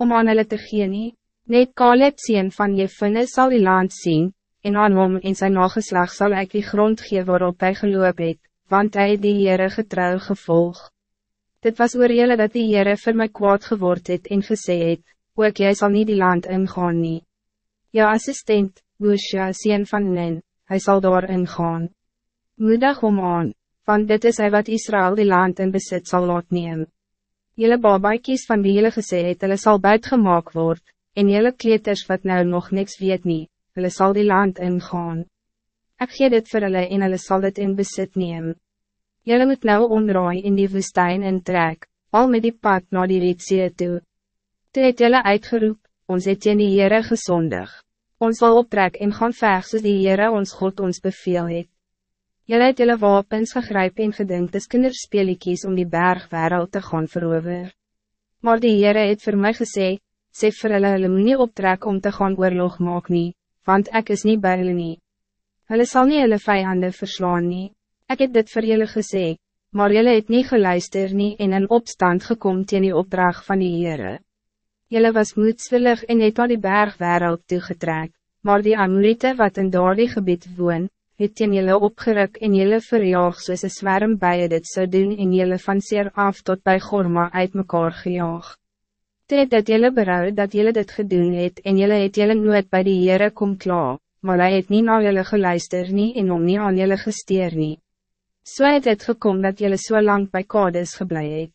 om aan hulle te gee nie. Net Caleb sien van Jefune sal die land zien, en aan hom en zijn nageslag zal ik die grond gee waarop hy geloop het, want hij die Heere getrouw gevolg. Dit was oor jylle dat die Heere vir my kwaad geword het en gesê het, ook jy sal niet die land ingaan nie. Jou assistent, Woesja sien van Nen, hij zal daar ingaan. Moedig om aan, want dit is hij wat Israël die land in besit zal laat neem. Jylle babaikies van wie jylle gesê het, hulle sal buitgemaak word, en jylle kleeters wat nou nog niks weet nie, hulle sal die land ingaan. Ik gee dit vir hulle en hulle sal dit in besit neem. Julle moet nou omraai in die woestijn en trek, al met die pad naar die Rietzee toe. Toe het julle uitgeroep, ons het in die Heere gezondig. Ons zal optrek en gaan veg soos die Heere ons God ons beveel het. Julle het julle wapens gegryp en gedink dis kinderspeeliekies om die bergwereld te gaan verover. Maar die Heere het voor mij gesê, sê vir hulle hulle moet nie optrek om te gaan oorlog maak nie, want ik is niet bij hulle nie. Hulle sal nie hulle vijanden verslaan nie. Ek het dit vir julle gesê, maar julle het nie geluister nie en in opstand gekom teen die opdracht van die Heere. Julle was moedswillig en het al die bergwereld toegetrek, maar die Amorite wat in daardie gebied woon, het teen julle opgeruk en julle verjaag soos een zwerm bij dit zou doen en julle van zeer af tot bij Gorma uit mekaar gejaag. Het dat jylle berouw dat jylle dit gedoen het en jylle het jylle nooit bij die Heere kom klaar, maar hy het nie na jylle geluister nie en om nie aan jylle gesteer nie. So het het gekom dat jylle so lang bij Kades geblei het.